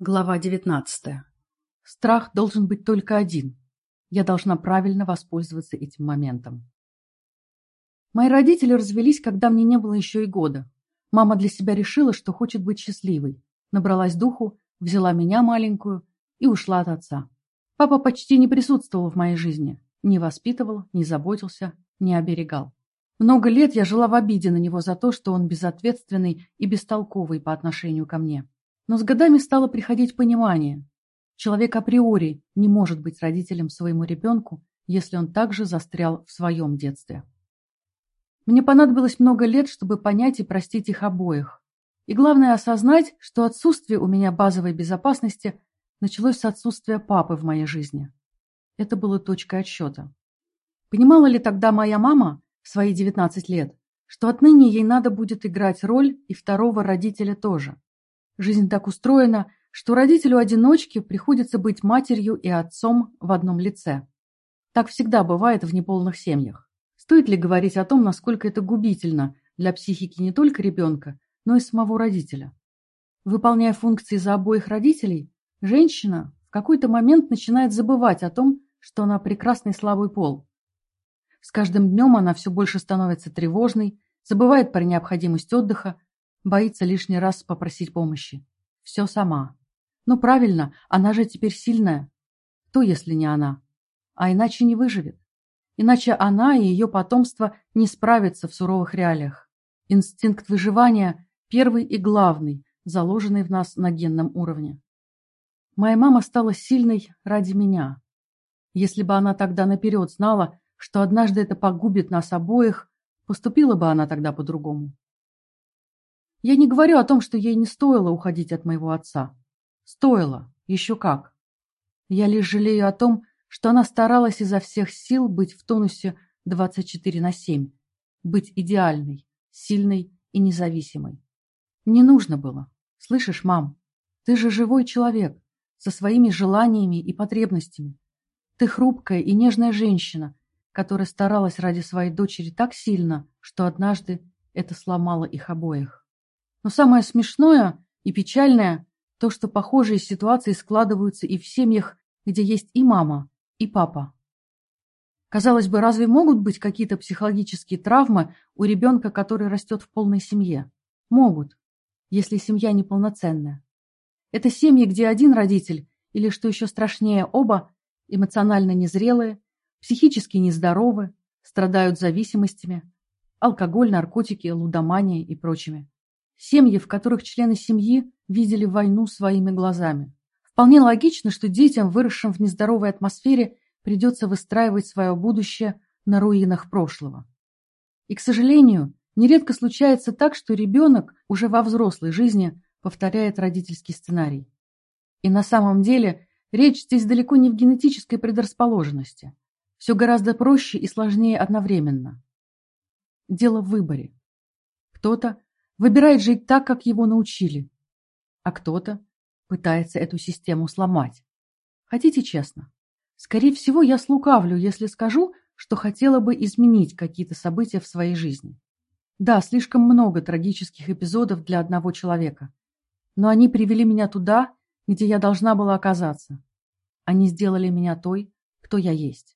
Глава 19. Страх должен быть только один. Я должна правильно воспользоваться этим моментом. Мои родители развелись, когда мне не было еще и года. Мама для себя решила, что хочет быть счастливой. Набралась духу, взяла меня маленькую и ушла от отца. Папа почти не присутствовал в моей жизни. Не воспитывал, не заботился, не оберегал. Много лет я жила в обиде на него за то, что он безответственный и бестолковый по отношению ко мне. Но с годами стало приходить понимание. Человек априори не может быть родителем своему ребенку, если он также застрял в своем детстве. Мне понадобилось много лет, чтобы понять и простить их обоих. И главное осознать, что отсутствие у меня базовой безопасности началось с отсутствия папы в моей жизни. Это было точкой отсчета. Понимала ли тогда моя мама в свои 19 лет, что отныне ей надо будет играть роль и второго родителя тоже? Жизнь так устроена, что родителю-одиночке приходится быть матерью и отцом в одном лице. Так всегда бывает в неполных семьях. Стоит ли говорить о том, насколько это губительно для психики не только ребенка, но и самого родителя? Выполняя функции за обоих родителей, женщина в какой-то момент начинает забывать о том, что она прекрасный слабый пол. С каждым днем она все больше становится тревожной, забывает про необходимость отдыха, Боится лишний раз попросить помощи. Все сама. Ну правильно, она же теперь сильная. Кто, если не она? А иначе не выживет. Иначе она и ее потомство не справятся в суровых реалиях. Инстинкт выживания – первый и главный, заложенный в нас на генном уровне. Моя мама стала сильной ради меня. Если бы она тогда наперед знала, что однажды это погубит нас обоих, поступила бы она тогда по-другому. Я не говорю о том, что ей не стоило уходить от моего отца. Стоило, еще как. Я лишь жалею о том, что она старалась изо всех сил быть в тонусе 24 на 7, быть идеальной, сильной и независимой. Не нужно было. Слышишь, мам, ты же живой человек, со своими желаниями и потребностями. Ты хрупкая и нежная женщина, которая старалась ради своей дочери так сильно, что однажды это сломало их обоих. Но самое смешное и печальное то, что похожие ситуации складываются и в семьях, где есть и мама, и папа. Казалось бы, разве могут быть какие-то психологические травмы у ребенка, который растет в полной семье? Могут, если семья неполноценная. Это семьи, где один родитель, или, что еще страшнее, оба, эмоционально незрелые, психически нездоровы, страдают зависимостями, алкоголь, наркотики, лудомания и прочими. Семьи, в которых члены семьи видели войну своими глазами. Вполне логично, что детям, выросшим в нездоровой атмосфере, придется выстраивать свое будущее на руинах прошлого. И, к сожалению, нередко случается так, что ребенок уже во взрослой жизни повторяет родительский сценарий. И на самом деле речь здесь далеко не в генетической предрасположенности. Все гораздо проще и сложнее одновременно. Дело в выборе. Кто-то выбирает жить так, как его научили, а кто-то пытается эту систему сломать. Хотите честно? Скорее всего, я слукавлю, если скажу, что хотела бы изменить какие-то события в своей жизни. Да, слишком много трагических эпизодов для одного человека, но они привели меня туда, где я должна была оказаться. Они сделали меня той, кто я есть.